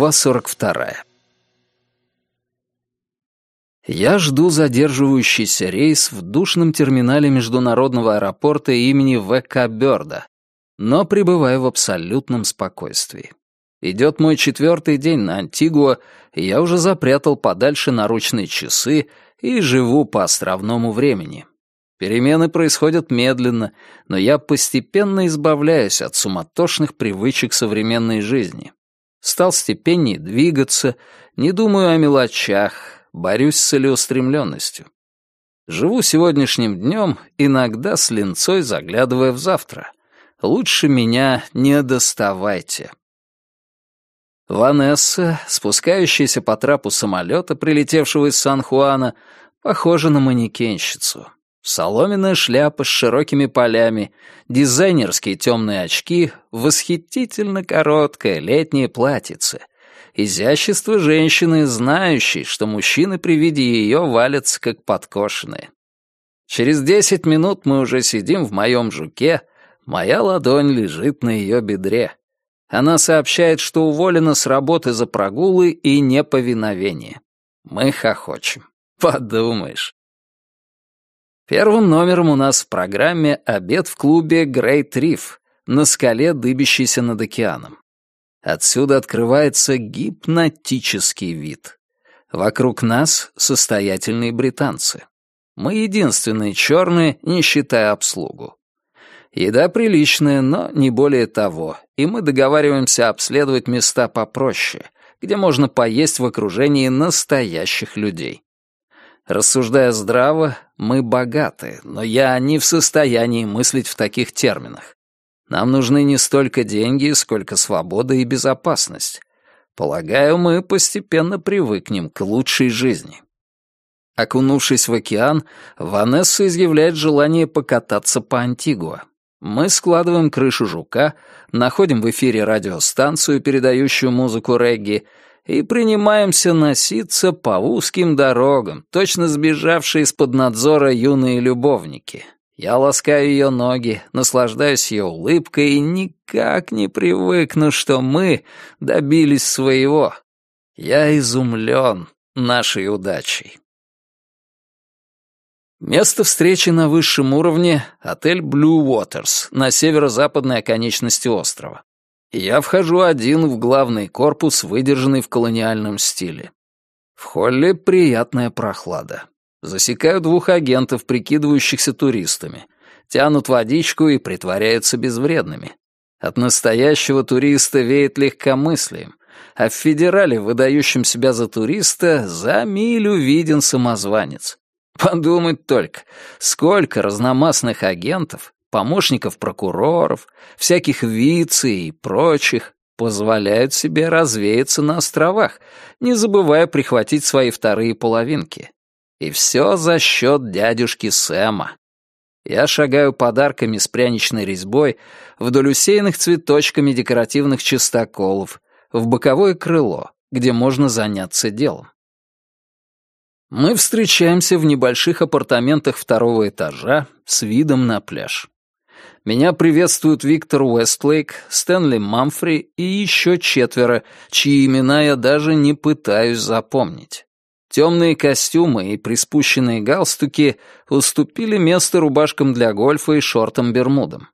Глава 42. Я жду задерживающийся рейс в душном терминале международного аэропорта имени В.К. Бёрда, но пребываю в абсолютном спокойствии. Идет мой четвертый день на Антигуа, и я уже запрятал подальше наручные часы и живу по островному времени. Перемены происходят медленно, но я постепенно избавляюсь от суматошных привычек современной жизни. Стал степеннее двигаться, не думаю о мелочах, борюсь с целеустремленностью. Живу сегодняшним днем, иногда с линцой заглядывая в завтра. Лучше меня не доставайте. Ванесса, спускающаяся по трапу самолета, прилетевшего из Сан-Хуана, похожа на манекенщицу. Соломенная шляпа с широкими полями, дизайнерские темные очки, восхитительно короткое летнее платьице. Изящество женщины, знающей, что мужчины при виде ее валятся как подкошенные. Через десять минут мы уже сидим в моем жуке, моя ладонь лежит на ее бедре. Она сообщает, что уволена с работы за прогулы и неповиновение. Мы хохочем. Подумаешь. Первым номером у нас в программе обед в клубе «Грейт Риф» на скале, дыбящейся над океаном. Отсюда открывается гипнотический вид. Вокруг нас состоятельные британцы. Мы единственные черные, не считая обслугу. Еда приличная, но не более того, и мы договариваемся обследовать места попроще, где можно поесть в окружении настоящих людей. Рассуждая здраво, мы богаты, но я не в состоянии мыслить в таких терминах. Нам нужны не столько деньги, сколько свобода и безопасность. Полагаю, мы постепенно привыкнем к лучшей жизни. Окунувшись в океан, Ванесса изъявляет желание покататься по Антигуа. Мы складываем крышу жука, находим в эфире радиостанцию, передающую музыку регги, и принимаемся носиться по узким дорогам, точно сбежавшие из-под надзора юные любовники. Я ласкаю ее ноги, наслаждаюсь ее улыбкой и никак не привыкну, что мы добились своего. Я изумлен нашей удачей. Место встречи на высшем уровне — отель Blue Waters на северо-западной оконечности острова. Я вхожу один в главный корпус, выдержанный в колониальном стиле. В холле приятная прохлада. Засекаю двух агентов, прикидывающихся туристами. Тянут водичку и притворяются безвредными. От настоящего туриста веет легкомыслием, а в федерале, выдающем себя за туриста, за милю виден самозванец. Подумать только, сколько разномастных агентов помощников прокуроров, всяких вице и прочих, позволяют себе развеяться на островах, не забывая прихватить свои вторые половинки. И все за счет дядюшки Сэма. Я шагаю подарками с пряничной резьбой вдоль усеянных цветочками декоративных чистоколов в боковое крыло, где можно заняться делом. Мы встречаемся в небольших апартаментах второго этажа с видом на пляж. Меня приветствуют Виктор Уэстлейк, Стэнли Мамфри и еще четверо, чьи имена я даже не пытаюсь запомнить. Темные костюмы и приспущенные галстуки уступили место рубашкам для гольфа и шортам-бермудам.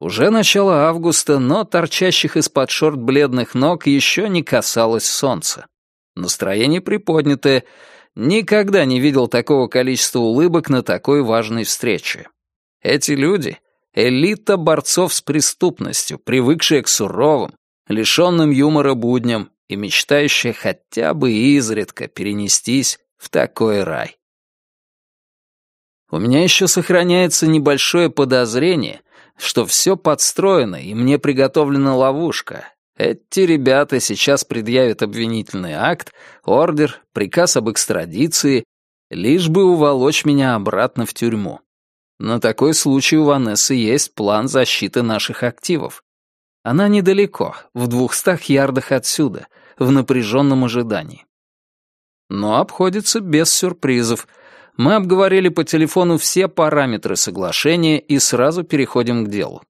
Уже начало августа, но торчащих из-под шорт бледных ног еще не касалось солнца. Настроение приподнятое. Никогда не видел такого количества улыбок на такой важной встрече. Эти люди Элита борцов с преступностью, привыкшая к суровым, лишенным юмора будням и мечтающая хотя бы изредка перенестись в такой рай. У меня еще сохраняется небольшое подозрение, что все подстроено и мне приготовлена ловушка. Эти ребята сейчас предъявят обвинительный акт, ордер, приказ об экстрадиции, лишь бы уволочь меня обратно в тюрьму. На такой случай у Ванессы есть план защиты наших активов. Она недалеко, в двухстах ярдах отсюда, в напряженном ожидании. Но обходится без сюрпризов. Мы обговорили по телефону все параметры соглашения и сразу переходим к делу.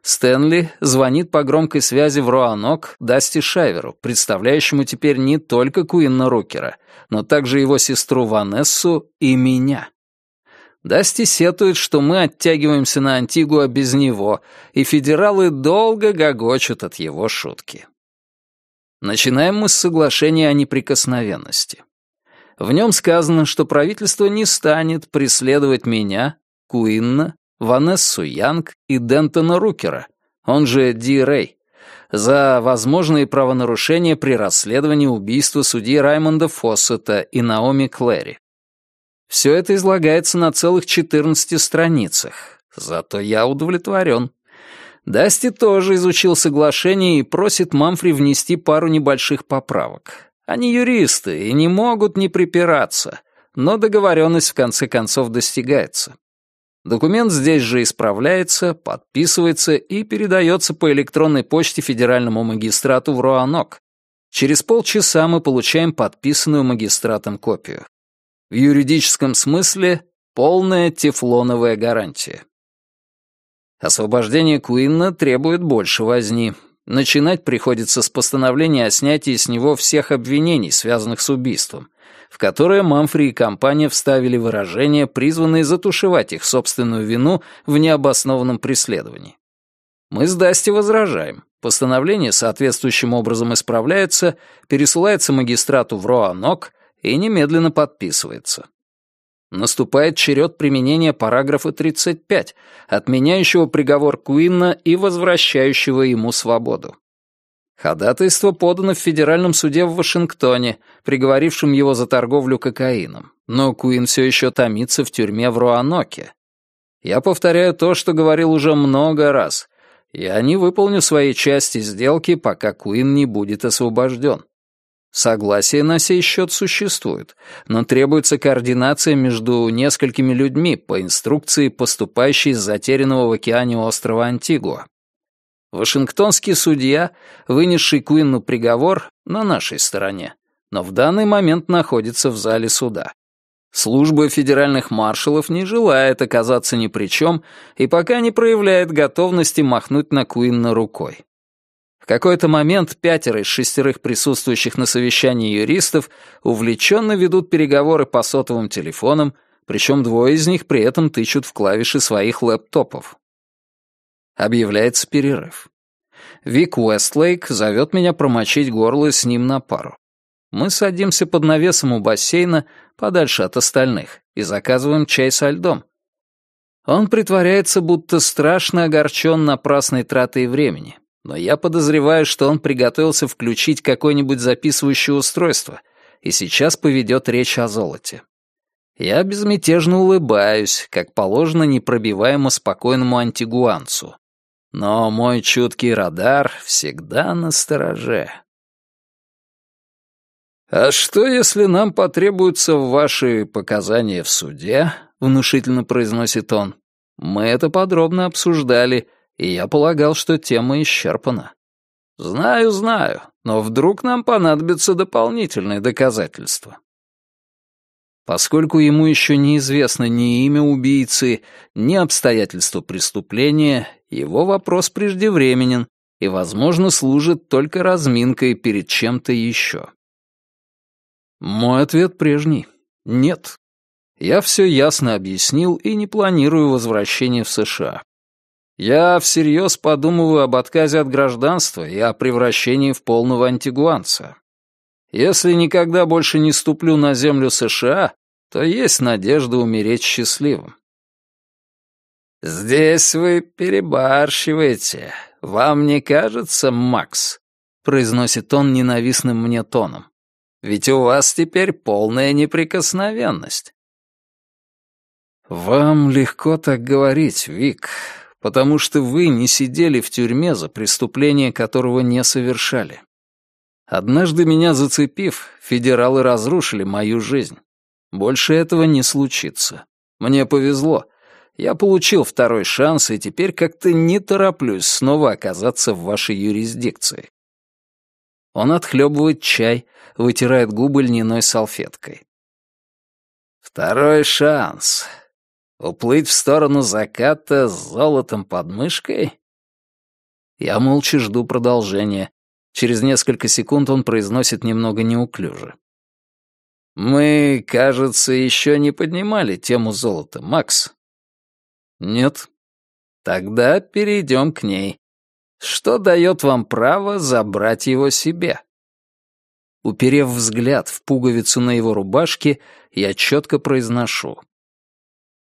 Стэнли звонит по громкой связи в Роанок Дасти Шайверу, представляющему теперь не только Куинна Рукера, но также его сестру Ванессу и меня. Дасти сетует, что мы оттягиваемся на Антигуа без него, и федералы долго гогочут от его шутки. Начинаем мы с соглашения о неприкосновенности. В нем сказано, что правительство не станет преследовать меня, Куинна, Ванессу Янг и Дентона Рукера, он же Ди Рэй, за возможные правонарушения при расследовании убийства судьи Раймонда Фоссета и Наоми Клэри. Все это излагается на целых 14 страницах, зато я удовлетворен. Дасти тоже изучил соглашение и просит Мамфри внести пару небольших поправок. Они юристы и не могут не припираться, но договоренность в конце концов достигается. Документ здесь же исправляется, подписывается и передается по электронной почте федеральному магистрату в Роанок. Через полчаса мы получаем подписанную магистратом копию. В юридическом смысле полная тефлоновая гарантия. Освобождение Куинна требует больше возни, Начинать приходится с постановления о снятии с него всех обвинений, связанных с убийством, в которое Мамфри и компания вставили выражения, призванные затушевать их собственную вину в необоснованном преследовании. Мы с Дасти возражаем. Постановление соответствующим образом исправляется, пересылается магистрату в Роанок и немедленно подписывается. Наступает черед применения параграфа 35, отменяющего приговор Куинна и возвращающего ему свободу. Ходатайство подано в Федеральном суде в Вашингтоне, приговорившем его за торговлю кокаином, но Куин все еще томится в тюрьме в Руаноке. Я повторяю то, что говорил уже много раз. Я не выполню своей части сделки, пока Куин не будет освобожден. Согласие на сей счет существует, но требуется координация между несколькими людьми по инструкции, поступающей с затерянного в океане острова Антигуа. Вашингтонский судья, вынесший Куинну приговор, на нашей стороне, но в данный момент находится в зале суда. Служба федеральных маршалов не желает оказаться ни при чем и пока не проявляет готовности махнуть на Куинна рукой. Какой-то момент пятеро из шестерых присутствующих на совещании юристов увлеченно ведут переговоры по сотовым телефонам, причем двое из них при этом тычут в клавиши своих лэптопов. Объявляется перерыв. Вик Уэстлейк зовет меня промочить горло с ним на пару. Мы садимся под навесом у бассейна, подальше от остальных, и заказываем чай со льдом. Он притворяется, будто страшно огорчен напрасной тратой времени, но я подозреваю, что он приготовился включить какое-нибудь записывающее устройство и сейчас поведет речь о золоте. Я безмятежно улыбаюсь, как положено непробиваемо спокойному антигуанцу. Но мой чуткий радар всегда на стороже. «А что, если нам потребуются ваши показания в суде?» — внушительно произносит он. «Мы это подробно обсуждали, и я полагал, что тема исчерпана. Знаю, знаю, но вдруг нам понадобятся дополнительные доказательства. Поскольку ему еще неизвестно ни имя убийцы, ни обстоятельства преступления, его вопрос преждевременен и, возможно, служит только разминкой перед чем-то еще. Мой ответ прежний. Нет. Я все ясно объяснил и не планирую возвращения в США. Я всерьез подумываю об отказе от гражданства и о превращении в полного антигуанца. Если никогда больше не ступлю на землю США, то есть надежда умереть счастливым. «Здесь вы перебарщиваете. Вам не кажется, Макс?» — произносит он ненавистным мне тоном. «Ведь у вас теперь полная неприкосновенность». «Вам легко так говорить, Вик потому что вы не сидели в тюрьме за преступление, которого не совершали. Однажды меня зацепив, федералы разрушили мою жизнь. Больше этого не случится. Мне повезло. Я получил второй шанс и теперь как-то не тороплюсь снова оказаться в вашей юрисдикции. Он отхлебывает чай, вытирает губы льняной салфеткой. Второй шанс. Уплыть в сторону заката с золотом под мышкой? Я молча жду продолжения. Через несколько секунд он произносит немного неуклюже. «Мы, кажется, еще не поднимали тему золота, Макс». «Нет». «Тогда перейдем к ней. Что дает вам право забрать его себе?» Уперев взгляд в пуговицу на его рубашке, я четко произношу.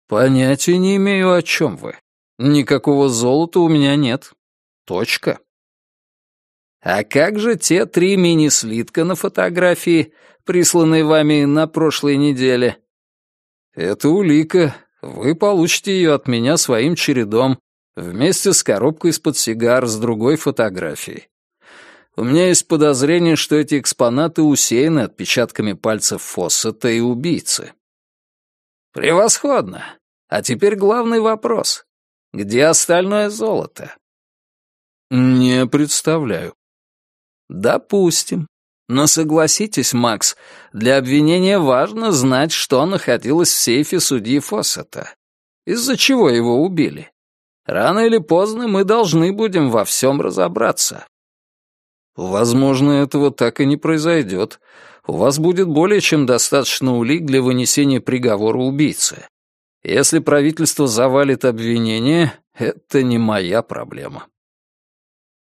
«Понятия не имею, о чем вы. Никакого золота у меня нет. Точка». «А как же те три мини-слитка на фотографии, присланные вами на прошлой неделе?» «Это улика. Вы получите ее от меня своим чередом, вместе с коробкой из-под сигар с другой фотографией. У меня есть подозрение, что эти экспонаты усеяны отпечатками пальцев Фоссета и убийцы». «Превосходно. А теперь главный вопрос. Где остальное золото?» «Не представляю. Допустим. Но согласитесь, Макс, для обвинения важно знать, что находилось в сейфе судьи Фоссета. Из-за чего его убили? Рано или поздно мы должны будем во всем разобраться. Возможно, этого так и не произойдет. У вас будет более чем достаточно улик для вынесения приговора убийце. Если правительство завалит обвинение, это не моя проблема.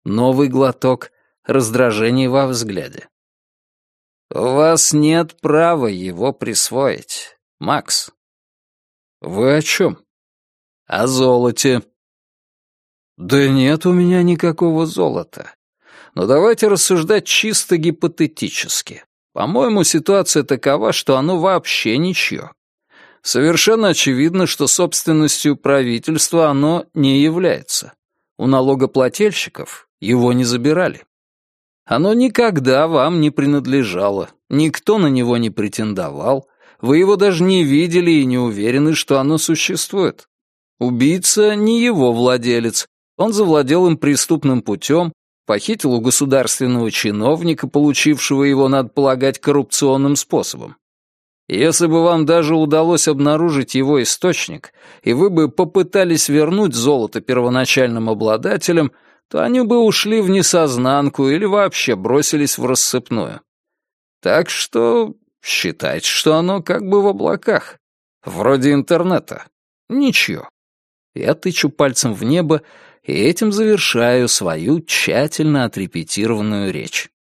Новый глоток — раздражение во взгляде. «У вас нет права его присвоить, Макс». «Вы о чем?» «О золоте». «Да нет у меня никакого золота. Но давайте рассуждать чисто гипотетически. По-моему, ситуация такова, что оно вообще ничье. Совершенно очевидно, что собственностью правительства оно не является. У налогоплательщиков его не забирали. Оно никогда вам не принадлежало, никто на него не претендовал, вы его даже не видели и не уверены, что оно существует. Убийца не его владелец, он завладел им преступным путем, похитил у государственного чиновника, получившего его, надо полагать, коррупционным способом. Если бы вам даже удалось обнаружить его источник, и вы бы попытались вернуть золото первоначальным обладателям, то они бы ушли в несознанку или вообще бросились в рассыпную. Так что считайте, что оно как бы в облаках. Вроде интернета. Ничего. Я тычу пальцем в небо и этим завершаю свою тщательно отрепетированную речь.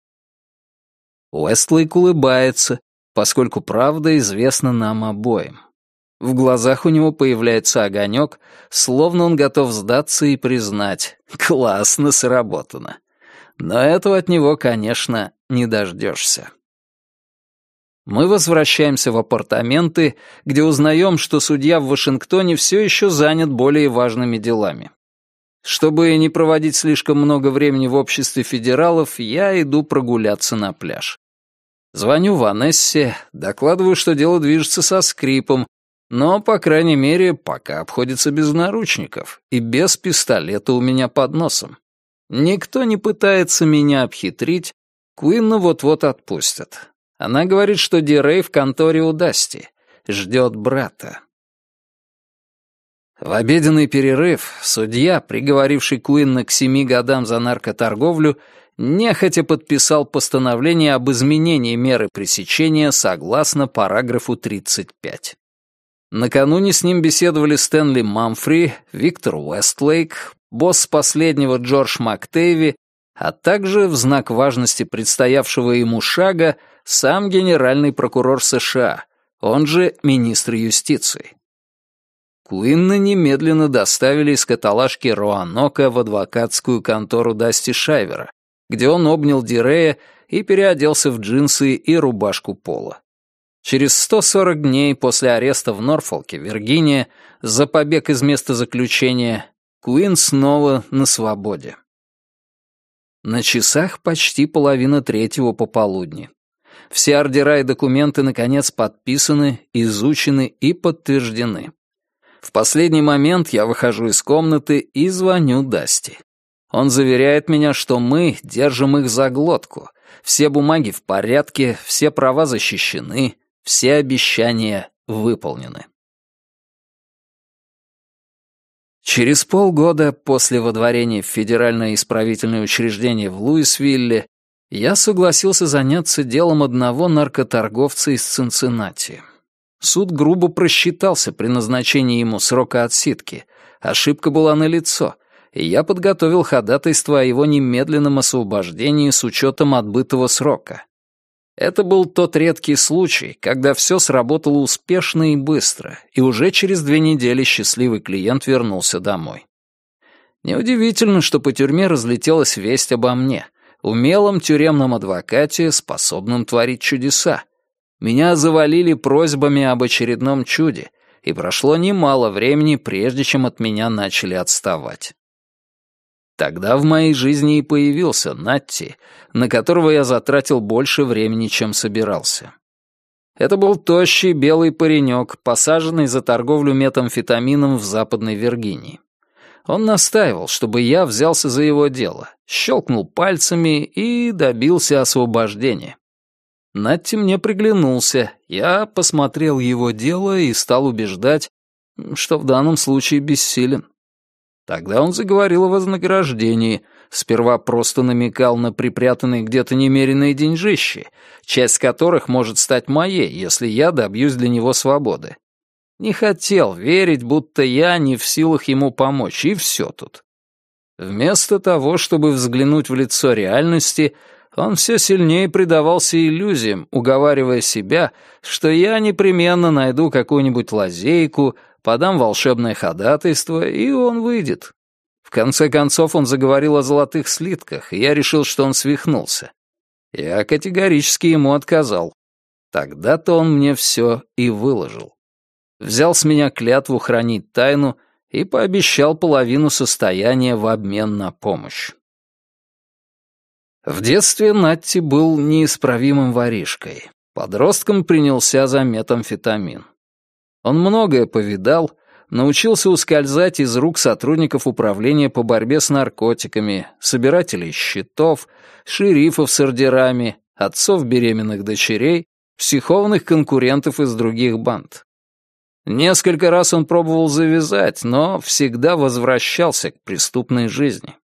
Уэстлейк улыбается, поскольку правда известна нам обоим. В глазах у него появляется огонек, словно он готов сдаться и признать. Классно сработано. Но этого от него, конечно, не дождешься. Мы возвращаемся в апартаменты, где узнаем, что судья в Вашингтоне все еще занят более важными делами. Чтобы не проводить слишком много времени в обществе федералов, я иду прогуляться на пляж. Звоню Ванессе, докладываю, что дело движется со скрипом, но, по крайней мере, пока обходится без наручников и без пистолета у меня под носом. Никто не пытается меня обхитрить, Куинна вот-вот отпустят. Она говорит, что Дирей в конторе у Дасти, ждет брата. В обеденный перерыв судья, приговоривший Куинна к семи годам за наркоторговлю, нехотя подписал постановление об изменении меры пресечения согласно параграфу 35. Накануне с ним беседовали Стэнли Мамфри, Виктор Уэстлейк, босс последнего Джордж Мактейви, а также, в знак важности предстоявшего ему шага, сам генеральный прокурор США, он же министр юстиции. Куинна немедленно доставили из каталажки Роанока в адвокатскую контору Дасти Шайвера, где он обнял Дирея и переоделся в джинсы и рубашку пола. Через 140 дней после ареста в Норфолке, Виргиния, за побег из места заключения, Куин снова на свободе. На часах почти половина третьего пополудни. Все ордера и документы, наконец, подписаны, изучены и подтверждены. В последний момент я выхожу из комнаты и звоню Дасти. Он заверяет меня, что мы держим их за глотку. Все бумаги в порядке, все права защищены, все обещания выполнены. Через полгода после водворения в Федеральное исправительное учреждение в Луисвилле я согласился заняться делом одного наркоторговца из Цинциннати. Суд грубо просчитался при назначении ему срока отсидки. Ошибка была налицо, и я подготовил ходатайство о его немедленном освобождении с учетом отбытого срока. Это был тот редкий случай, когда все сработало успешно и быстро, и уже через две недели счастливый клиент вернулся домой. Неудивительно, что по тюрьме разлетелась весть обо мне, умелом тюремном адвокате, способном творить чудеса. Меня завалили просьбами об очередном чуде, и прошло немало времени, прежде чем от меня начали отставать. Тогда в моей жизни и появился Натти, на которого я затратил больше времени, чем собирался. Это был тощий белый паренек, посаженный за торговлю метамфетамином в Западной Виргинии. Он настаивал, чтобы я взялся за его дело, щелкнул пальцами и добился освобождения. Натти мне приглянулся, я посмотрел его дело и стал убеждать, что в данном случае бессилен. Тогда он заговорил о вознаграждении, сперва просто намекал на припрятанные где-то немеренные деньжищи, часть которых может стать моей, если я добьюсь для него свободы. Не хотел верить, будто я не в силах ему помочь, и все тут. Вместо того, чтобы взглянуть в лицо реальности, он все сильнее предавался иллюзиям, уговаривая себя, что я непременно найду какую-нибудь лазейку, подам волшебное ходатайство, и он выйдет. В конце концов он заговорил о золотых слитках, и я решил, что он свихнулся. Я категорически ему отказал. Тогда-то он мне все и выложил. Взял с меня клятву хранить тайну и пообещал половину состояния в обмен на помощь. В детстве Натти был неисправимым воришкой. Подростком принялся за метамфетамин. Он многое повидал, научился ускользать из рук сотрудников управления по борьбе с наркотиками, собирателей счетов, шерифов с ордерами, отцов беременных дочерей, психованных конкурентов из других банд. Несколько раз он пробовал завязать, но всегда возвращался к преступной жизни.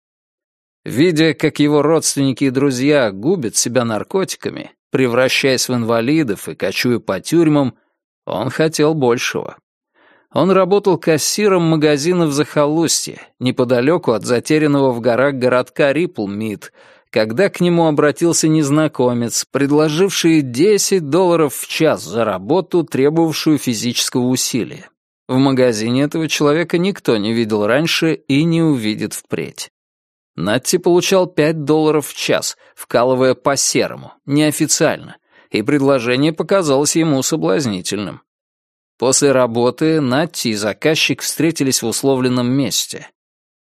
Видя, как его родственники и друзья губят себя наркотиками, превращаясь в инвалидов и кочуя по тюрьмам, он хотел большего. Он работал кассиром магазина в захолустье, неподалеку от затерянного в горах городка Риплмид, когда к нему обратился незнакомец, предложивший 10 долларов в час за работу, требовавшую физического усилия. В магазине этого человека никто не видел раньше и не увидит впредь. Натти получал 5 долларов в час, вкалывая по-серому, неофициально — и предложение показалось ему соблазнительным. После работы Натти и заказчик встретились в условленном месте.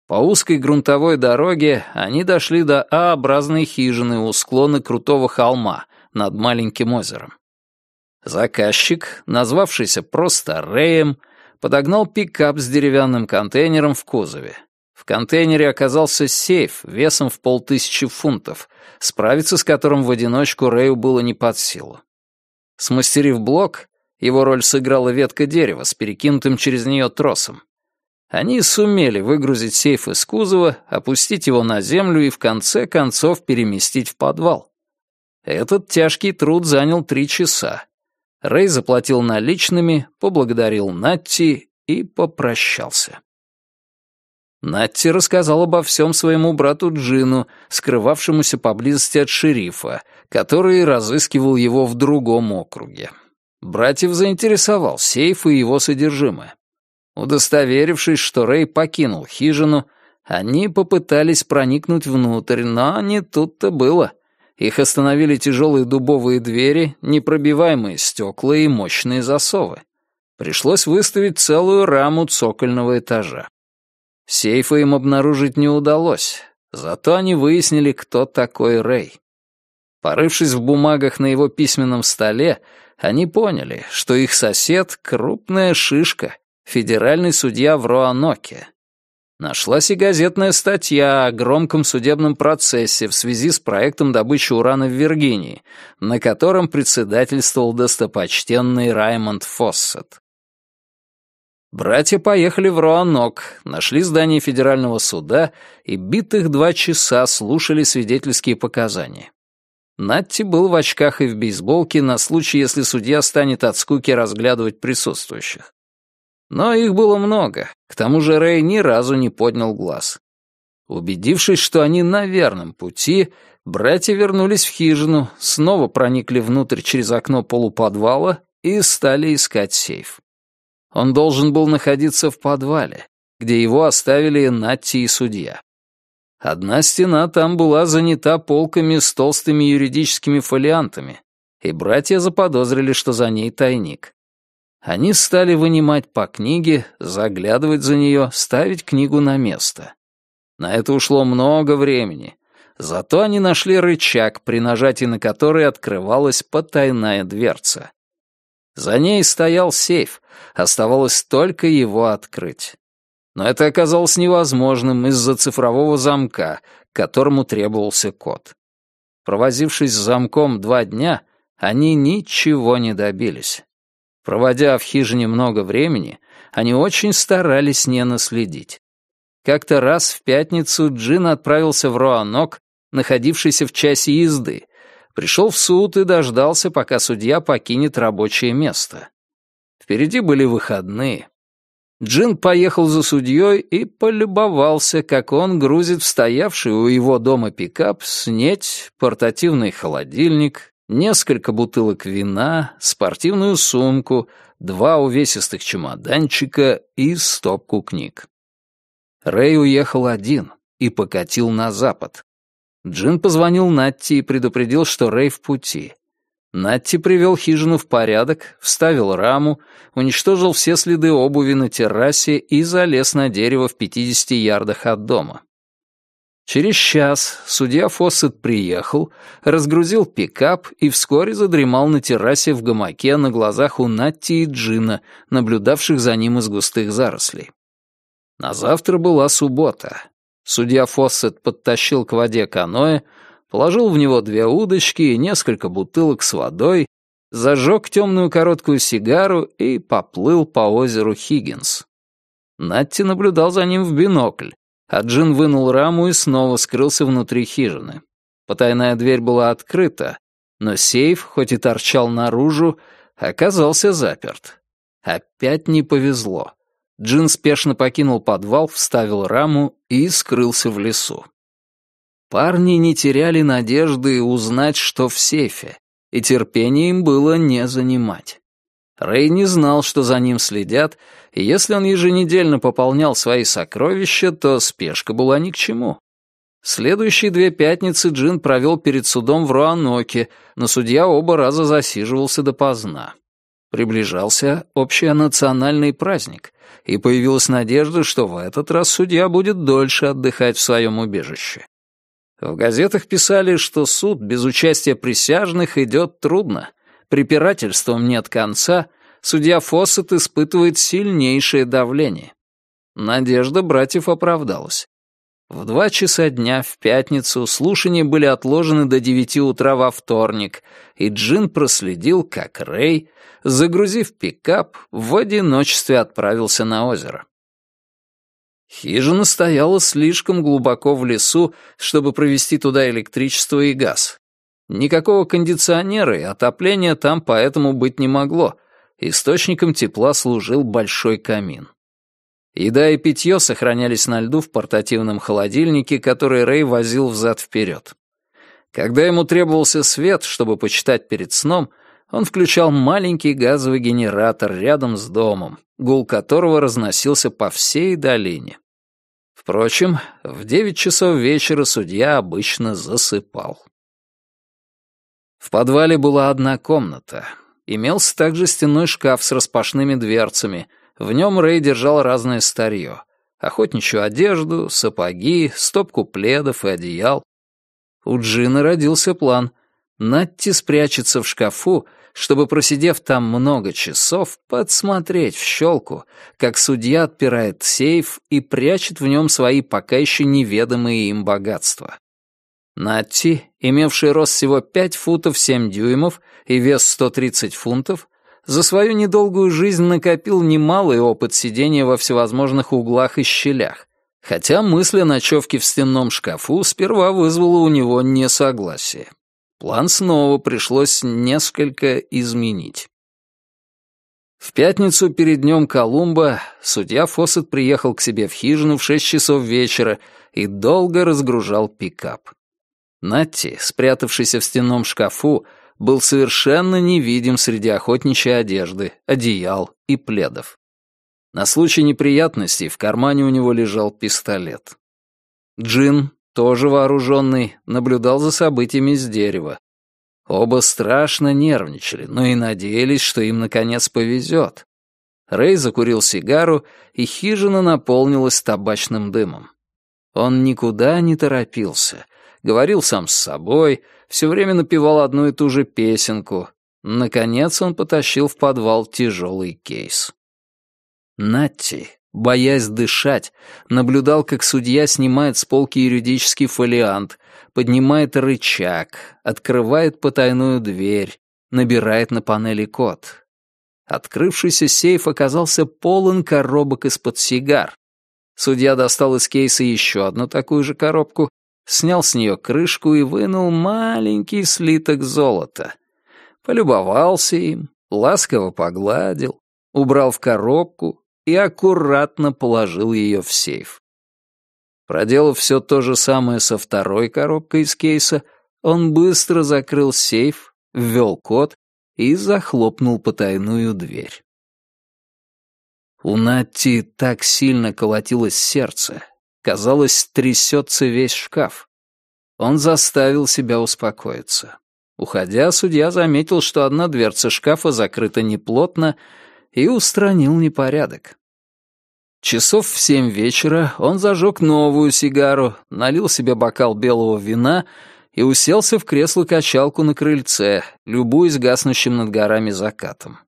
По узкой грунтовой дороге они дошли до А-образной хижины у склона крутого холма над маленьким озером. Заказчик, назвавшийся просто Рэем, подогнал пикап с деревянным контейнером в кузове. Контейнере оказался сейф весом в полтысячи фунтов, справиться с которым в одиночку Рэю было не под силу. Смастерив блок, его роль сыграла ветка дерева с перекинутым через нее тросом. Они сумели выгрузить сейф из кузова, опустить его на землю и в конце концов переместить в подвал. Этот тяжкий труд занял три часа. Рэй заплатил наличными, поблагодарил Натти и попрощался. Натти рассказал обо всем своему брату Джину, скрывавшемуся поблизости от шерифа, который разыскивал его в другом округе. Братьев заинтересовал сейф и его содержимое. Удостоверившись, что Рэй покинул хижину, они попытались проникнуть внутрь, но не тут-то было. Их остановили тяжелые дубовые двери, непробиваемые стекла и мощные засовы. Пришлось выставить целую раму цокольного этажа. Сейфа им обнаружить не удалось, зато они выяснили, кто такой Рэй. Порывшись в бумагах на его письменном столе, они поняли, что их сосед — крупная шишка, федеральный судья в Роаноке. Нашлась и газетная статья о громком судебном процессе в связи с проектом добычи урана в Виргинии, на котором председательствовал достопочтенный Раймонд Фоссет. Братья поехали в Роанок, нашли здание федерального суда и битых два часа слушали свидетельские показания. Натти был в очках и в бейсболке на случай, если судья станет от скуки разглядывать присутствующих. Но их было много, к тому же Рэй ни разу не поднял глаз. Убедившись, что они на верном пути, братья вернулись в хижину, снова проникли внутрь через окно полуподвала и стали искать сейф. Он должен был находиться в подвале, где его оставили Натти и судья. Одна стена там была занята полками с толстыми юридическими фолиантами, и братья заподозрили, что за ней тайник. Они стали вынимать по книге, заглядывать за нее, ставить книгу на место. На это ушло много времени. Зато они нашли рычаг, при нажатии на который открывалась потайная дверца. За ней стоял сейф, оставалось только его открыть. Но это оказалось невозможным из-за цифрового замка, которому требовался код. Провозившись с замком два дня, они ничего не добились. Проводя в хижине много времени, они очень старались не наследить. Как-то раз в пятницу Джин отправился в Роанок, находившийся в часе езды, пришел в суд и дождался, пока судья покинет рабочее место. Впереди были выходные. Джин поехал за судьей и полюбовался, как он грузит в стоявший у его дома пикап снеть, портативный холодильник, несколько бутылок вина, спортивную сумку, два увесистых чемоданчика и стопку книг. Рэй уехал один и покатил на запад, Джин позвонил Натти и предупредил, что Рэй в пути. Натти привел хижину в порядок, вставил раму, уничтожил все следы обуви на террасе и залез на дерево в 50 ярдах от дома. Через час судья Фоссет приехал, разгрузил пикап и вскоре задремал на террасе в гамаке на глазах у Натти и Джина, наблюдавших за ним из густых зарослей. На завтра была суббота, Судья Фоссет подтащил к воде каноэ, положил в него две удочки и несколько бутылок с водой, зажег темную короткую сигару и поплыл по озеру Хиггинс. Натти наблюдал за ним в бинокль, а Джин вынул раму и снова скрылся внутри хижины. Потайная дверь была открыта, но сейф, хоть и торчал наружу, оказался заперт. Опять не повезло. Джин спешно покинул подвал, вставил раму и скрылся в лесу. Парни не теряли надежды узнать, что в сейфе, и терпение им было не занимать. Рэй не знал, что за ним следят, и если он еженедельно пополнял свои сокровища, то спешка была ни к чему. Следующие две пятницы Джин провел перед судом в Руаноке, но судья оба раза засиживался допоздна. Приближался общенациональный праздник, и появилась надежда, что в этот раз судья будет дольше отдыхать в своем убежище. В газетах писали, что суд без участия присяжных идет трудно, препирательством нет конца, судья Фоссет испытывает сильнейшее давление. Надежда братьев оправдалась. В два часа дня в пятницу слушания были отложены до девяти утра во вторник, и Джин проследил, как Рэй, загрузив пикап, в одиночестве отправился на озеро. Хижина стояла слишком глубоко в лесу, чтобы провести туда электричество и газ. Никакого кондиционера и отопления там поэтому быть не могло. Источником тепла служил большой камин. Еда и питье сохранялись на льду в портативном холодильнике, который Рэй возил взад-вперед. Когда ему требовался свет, чтобы почитать перед сном, он включал маленький газовый генератор рядом с домом, гул которого разносился по всей долине. Впрочем, в девять часов вечера судья обычно засыпал. В подвале была одна комната. Имелся также стенной шкаф с распашными дверцами — в нем Рэй держал разное старье. Охотничью одежду, сапоги, стопку пледов и одеял. У Джина родился план. Натти спрячется в шкафу, чтобы, просидев там много часов, подсмотреть в щелку, как судья отпирает сейф и прячет в нем свои пока еще неведомые им богатства. Натти, имевший рост всего 5 футов 7 дюймов и вес 130 фунтов, за свою недолгую жизнь накопил немалый опыт сидения во всевозможных углах и щелях, хотя мысль о ночевке в стенном шкафу сперва вызвала у него несогласие. План снова пришлось несколько изменить. В пятницу перед днем Колумба судья Фоссет приехал к себе в хижину в шесть часов вечера и долго разгружал пикап. Натти, спрятавшийся в стенном шкафу, был совершенно невидим среди охотничьей одежды, одеял и пледов. На случай неприятностей в кармане у него лежал пистолет. Джин, тоже вооруженный, наблюдал за событиями с дерева, Оба страшно нервничали, но и надеялись, что им наконец повезет. Рэй закурил сигару, и хижина наполнилась табачным дымом. Он никуда не торопился, говорил сам с собой, все время напевал одну и ту же песенку. Наконец он потащил в подвал тяжелый кейс. Натти, боясь дышать, наблюдал, как судья снимает с полки юридический фолиант, поднимает рычаг, открывает потайную дверь, набирает на панели код. Открывшийся сейф оказался полон коробок из-под сигар. Судья достал из кейса еще одну такую же коробку, снял с нее крышку и вынул маленький слиток золота. Полюбовался им, ласково погладил, убрал в коробку и аккуратно положил ее в сейф. Проделав все то же самое со второй коробкой из кейса, он быстро закрыл сейф, ввел код и захлопнул потайную дверь. У Натти так сильно колотилось сердце. Казалось, трясется весь шкаф. Он заставил себя успокоиться. Уходя, судья заметил, что одна дверца шкафа закрыта неплотно, и устранил непорядок. Часов в семь вечера он зажег новую сигару, налил себе бокал белого вина и уселся в кресло-качалку на крыльце, любуясь гаснущим над горами закатом.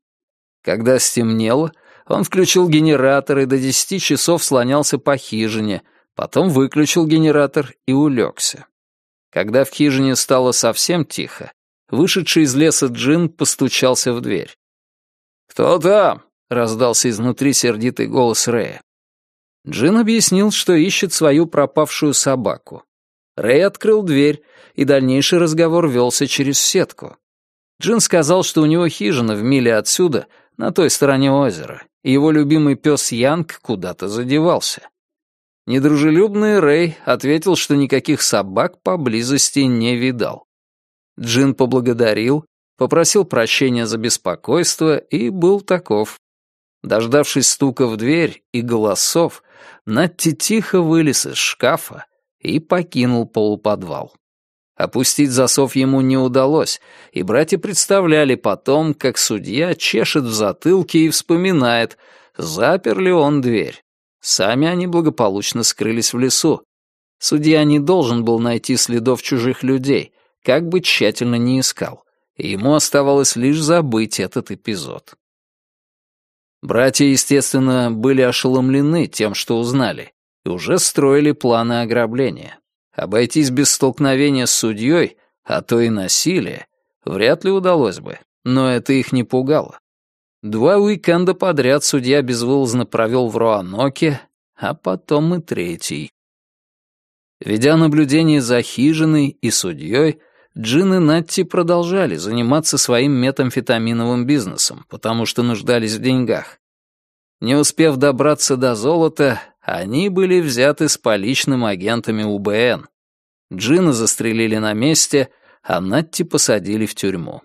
Когда стемнело, он включил генератор и до десяти часов слонялся по хижине, потом выключил генератор и улегся. Когда в хижине стало совсем тихо, вышедший из леса Джин постучался в дверь. «Кто там?» — раздался изнутри сердитый голос Рэя. Джин объяснил, что ищет свою пропавшую собаку. Рэй открыл дверь, и дальнейший разговор велся через сетку. Джин сказал, что у него хижина в миле отсюда, на той стороне озера, и его любимый пес Янг куда-то задевался. Недружелюбный Рэй ответил, что никаких собак поблизости не видал. Джин поблагодарил, попросил прощения за беспокойство и был таков. Дождавшись стука в дверь и голосов, Натти тихо вылез из шкафа и покинул полуподвал. Опустить засов ему не удалось, и братья представляли потом, как судья чешет в затылке и вспоминает, запер ли он дверь. Сами они благополучно скрылись в лесу. Судья не должен был найти следов чужих людей, как бы тщательно ни искал, ему оставалось лишь забыть этот эпизод. Братья, естественно, были ошеломлены тем, что узнали, и уже строили планы ограбления. Обойтись без столкновения с судьей, а то и насилия, вряд ли удалось бы, но это их не пугало. Два уикенда подряд судья безвылазно провел в Руаноке, а потом и третий. Ведя наблюдение за хижиной и судьей, Джин и Натти продолжали заниматься своим метамфетаминовым бизнесом, потому что нуждались в деньгах. Не успев добраться до золота, они были взяты с поличным агентами УБН. Джина застрелили на месте, а Натти посадили в тюрьму.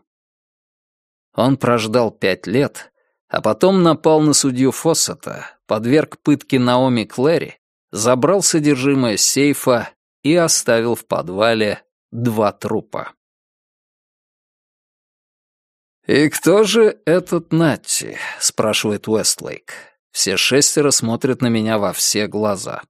Он прождал пять лет, а потом напал на судью Фоссета, подверг пытке Наоми Клэри, забрал содержимое сейфа и оставил в подвале два трупа. «И кто же этот Натти?» — спрашивает Уэстлейк. Все шестеро смотрят на меня во все глаза.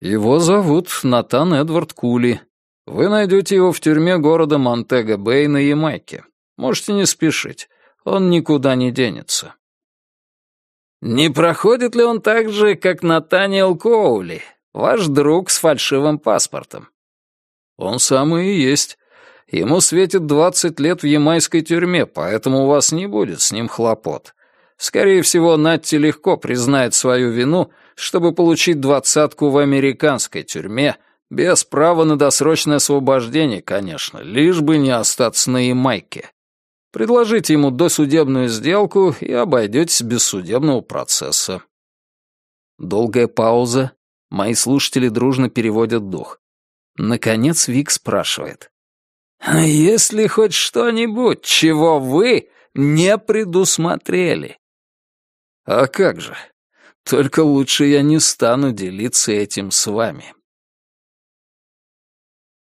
«Его зовут Натан Эдвард Кули. Вы найдете его в тюрьме города Монтего-Бэй на Ямайке. Можете не спешить, он никуда не денется». «Не проходит ли он так же, как Натаниэл Коули, ваш друг с фальшивым паспортом?» Он самый и есть. Ему светит 20 лет в ямайской тюрьме, поэтому у вас не будет с ним хлопот. Скорее всего, Натти легко признает свою вину, чтобы получить двадцатку в американской тюрьме, без права на досрочное освобождение, конечно, лишь бы не остаться на Ямайке. Предложите ему досудебную сделку и обойдетесь без судебного процесса. Долгая пауза. Мои слушатели дружно переводят дух. Наконец Вик спрашивает. «А «Есть ли хоть что-нибудь, чего вы не предусмотрели?» «А как же? Только лучше я не стану делиться этим с вами».